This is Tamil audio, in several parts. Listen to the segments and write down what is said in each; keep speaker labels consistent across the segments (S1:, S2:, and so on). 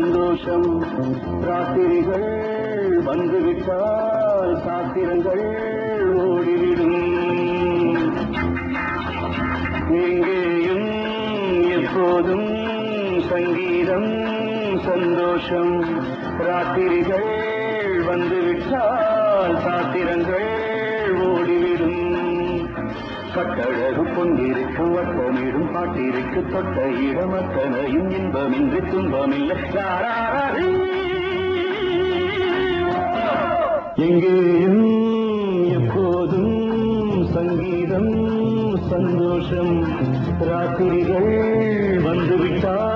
S1: சந்தோஷம். ராத்திரிகள் வந்துவிட்டால் சாத்திரங்கள் ஓடிவிடும். எங்கேயும் எப்போதும் சங்கீதம் சந்தோஷம். ராத்திரிகள் வந்துவிட்டால் சாத்திரங்கள் ஓடிவிடும். பட்டழகு பொங்கிருக்கு வட்டமிடும் பாட்டிருக்கு தொட்ட இடமத்தனையும் இன்பமின்றி துன்பமில்லை. எங்கேயும் எப்போதும் சங்கீதம் சந்தோஷம் ராத்திரிகள் வந்துவிட்டால்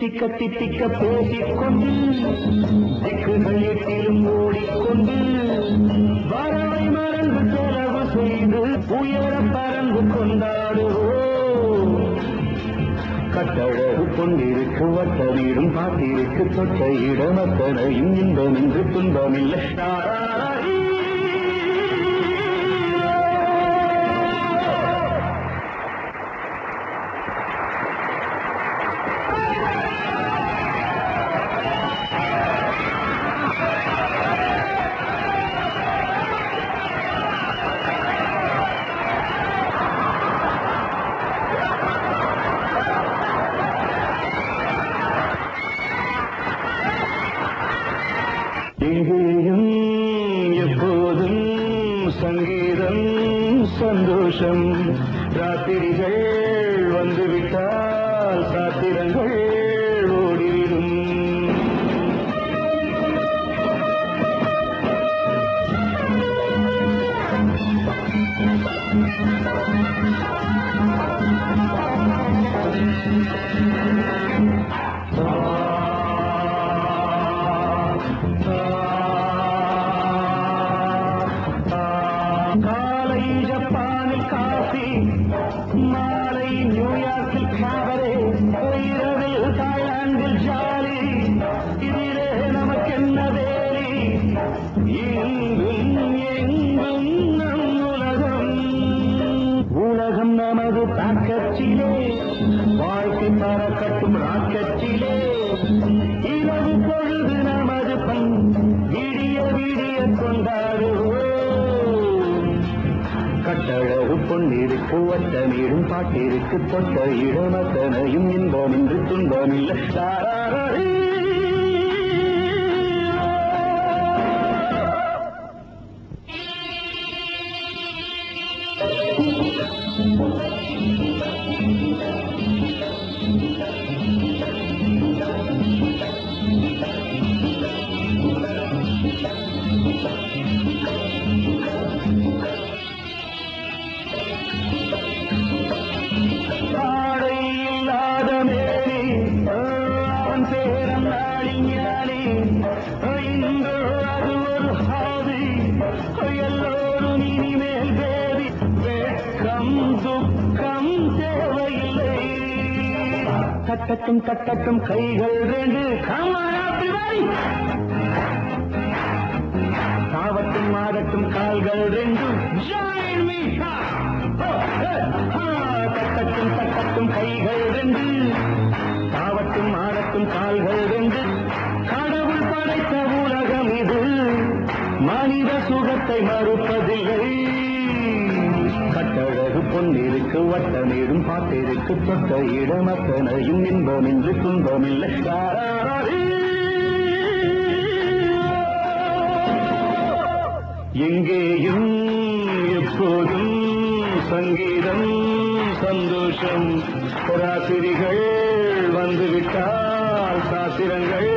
S1: தித்திக்க தித்திக்க பேசிக்கொண்டு திக்குகள் எட்டிலும் ஓடிக்கொண்டு வரவை மறந்து செலவு செய்து உயர பறந்து கொண்டாடுவோம் கட்டழகு கொண்டிருக்கு வட்ட வீடும் பாட்டிருக்கு தொட்ட இடம் அத்தனையும் இன்பம் என்று துன்பமில்லை. எங்கேயும் எப்போதும் சங்கீதம் சந்தோஷம். ராத்திரிகள் வந்துவிட்டால் சாத்திரங்கள் ஜப்பானில் காஃபி மாலை நியூயார்க்கில் காவரே பொன்னிருக்கு பாட்டிற்கு தொட்ட இடமத்தனையும் இன்பம் என்று துன்பமில்லை தட்டட்டும் தட்டட்டும் கைகள் ரெண்டு. கமாராத்திரி தாவட்டும் பொன்னிருக்கு வட்டமேடும் பாட்டிருக்கு தொட்ட இடமத்தனையும் இன்பம் என்று துன்பமில்லை தாராரே. எங்கேயும் எப்போதும் சங்கீதம் சந்தோஷம் ராத்திரிகள் வந்துவிட்டால் சாத்திரங்கள்